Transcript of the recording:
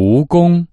蜈蚣。